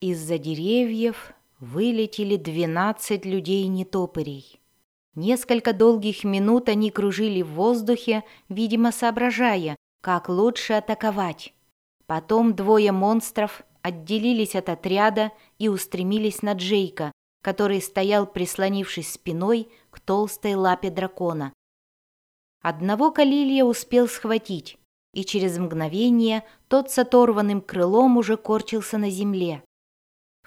Из-за деревьев вылетели двенадцать людей-нетопырей. Несколько долгих минут они кружили в воздухе, видимо, соображая, как лучше атаковать. Потом двое монстров отделились от отряда и устремились на Джейка, который стоял, прислонившись спиной к толстой лапе дракона. Одного Калилья успел схватить, и через мгновение тот с оторванным крылом уже корчился на земле.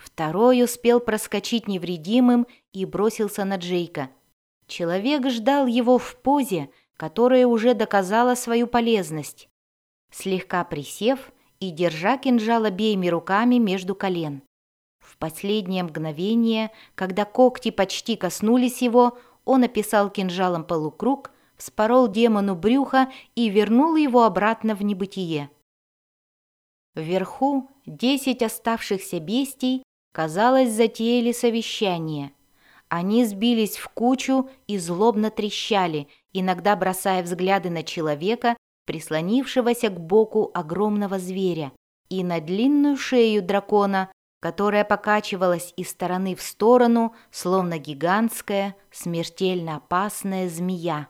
Второй успел проскочить невредимым и бросился на Джейка. Человек ждал его в позе, которая уже доказала свою полезность. Слегка присев и держа кинжал обеими руками между колен. В последнее мгновение, когда когти почти коснулись его, он описал кинжалом полукруг, вспорол демону брюха и вернул его обратно в небытие. Вверху десять оставшихся бестий Казалось, затеяли совещание. Они сбились в кучу и злобно трещали, иногда бросая взгляды на человека, прислонившегося к боку огромного зверя, и на длинную шею дракона, которая покачивалась из стороны в сторону, словно гигантская, смертельно опасная змея.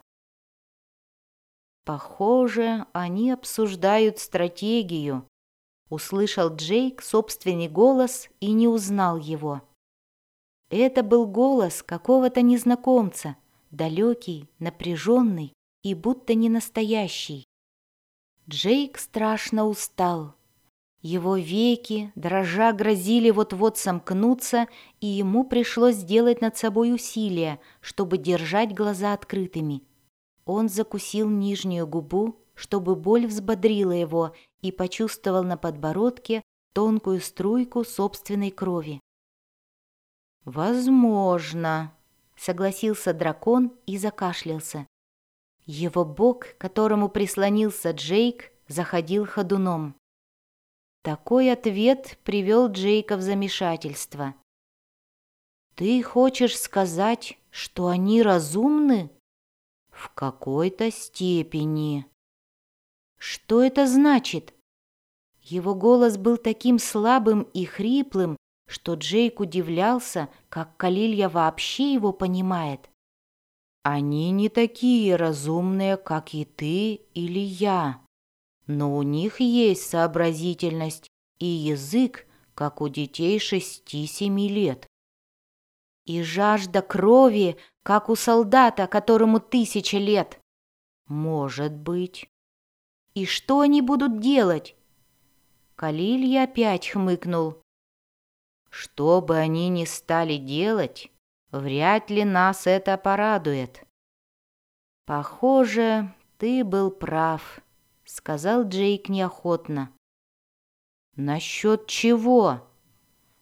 Похоже, они обсуждают стратегию, Услышал Джейк собственный голос и не узнал его. Это был голос какого-то незнакомца, далекий, напряженный и будто не настоящий. Джейк страшно устал. Его веки, дрожа, грозили вот-вот сомкнуться, и ему пришлось сделать над собой усилие, чтобы держать глаза открытыми. Он закусил нижнюю губу, чтобы боль взбодрила его и почувствовал на подбородке тонкую струйку собственной крови. «Возможно», — согласился дракон и закашлялся. Его бок, которому прислонился Джейк, заходил ходуном. Такой ответ привел Джейка в замешательство. «Ты хочешь сказать, что они разумны?» «В какой-то степени», что это значит? Его голос был таким слабым и хриплым, что Джейк удивлялся, как Калилья вообще его понимает. «Они не такие разумные, как и ты или я, но у них есть сообразительность и язык, как у детей шести-семи лет. И жажда крови, как у солдата, которому тысяча лет. Может быть. И что они будут делать? Калилья опять хмыкнул. Что бы они ни стали делать, вряд ли нас это порадует. Похоже, ты был прав, сказал Джейк неохотно. Насчет чего?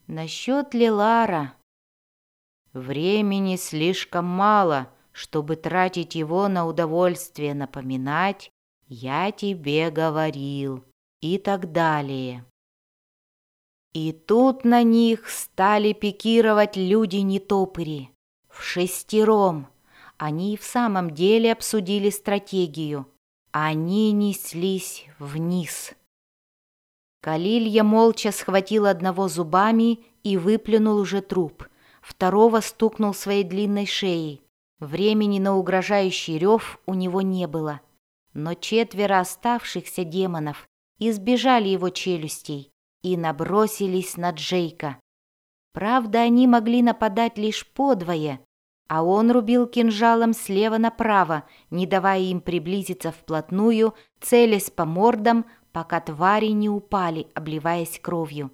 Насчет Лилара. Времени слишком мало, чтобы тратить его на удовольствие напоминать «Я тебе говорил» и так далее. И тут на них стали пикировать люди-нетопыри. В шестером. Они в самом деле обсудили стратегию. Они неслись вниз. Калилья молча схватил одного зубами и выплюнул уже труп. Второго стукнул своей длинной шеей. Времени на угрожающий рев у него не было. Но четверо оставшихся демонов избежали его челюстей и набросились на Джейка. Правда, они могли нападать лишь подвое, а он рубил кинжалом слева направо, не давая им приблизиться вплотную, целясь по мордам, пока твари не упали, обливаясь кровью.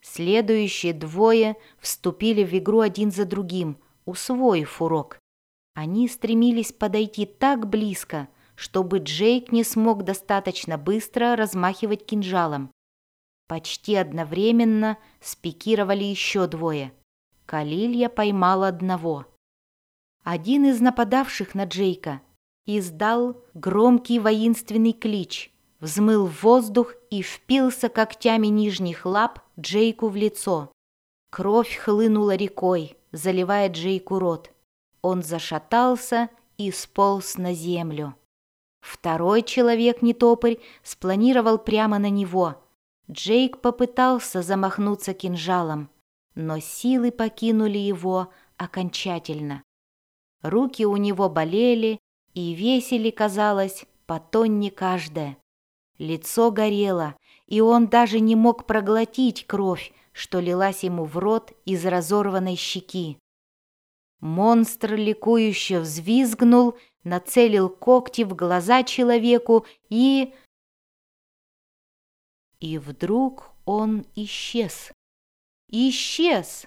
Следующие двое вступили в игру один за другим, усвоив урок. Они стремились подойти так близко, чтобы Джейк не смог достаточно быстро размахивать кинжалом. Почти одновременно спикировали еще двое. Калилья поймал одного. Один из нападавших на Джейка издал громкий воинственный клич, взмыл в воздух и впился когтями нижних лап Джейку в лицо. Кровь хлынула рекой, заливая Джейку рот. Он зашатался и сполз на землю. Второй человек-нетопырь спланировал прямо на него. Джейк попытался замахнуться кинжалом, но силы покинули его окончательно. Руки у него болели и весили, казалось, по тонне каждая. Лицо горело, и он даже не мог проглотить кровь, что лилась ему в рот из разорванной щеки. Монстр ликующе взвизгнул, нацелил когти в глаза человеку и... И вдруг он исчез. Исчез!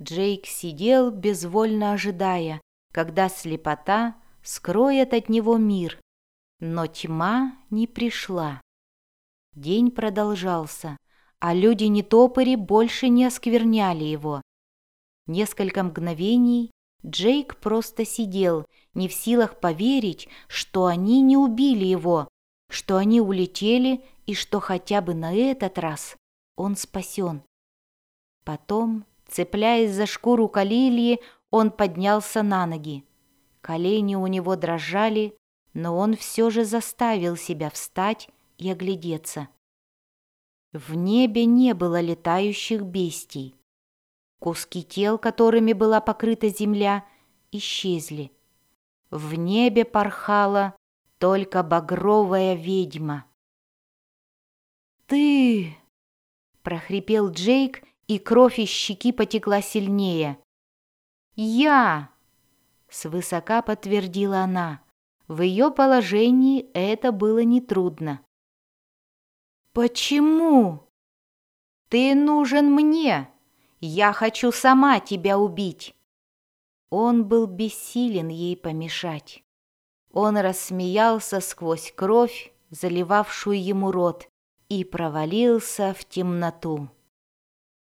Джейк сидел, безвольно ожидая, когда слепота скроет от него мир. Но тьма не пришла. День продолжался, а люди-нетопыри больше не оскверняли его. Несколько мгновений Джейк просто сидел, не в силах поверить, что они не убили его, что они улетели и что хотя бы на этот раз он спасен. Потом, цепляясь за шкуру калильи, он поднялся на ноги. Колени у него дрожали, но он все же заставил себя встать и оглядеться. В небе не было летающих бестий. Куски тел, которыми была покрыта земля, исчезли. В небе порхала только багровая ведьма. «Ты!» — прохрипел Джейк, и кровь из щеки потекла сильнее. «Я!» — свысока подтвердила она. В ее положении это было нетрудно. «Почему?» «Ты нужен мне!» Я хочу сама тебя убить!» Он был бессилен ей помешать. Он рассмеялся сквозь кровь, заливавшую ему рот, и провалился в темноту.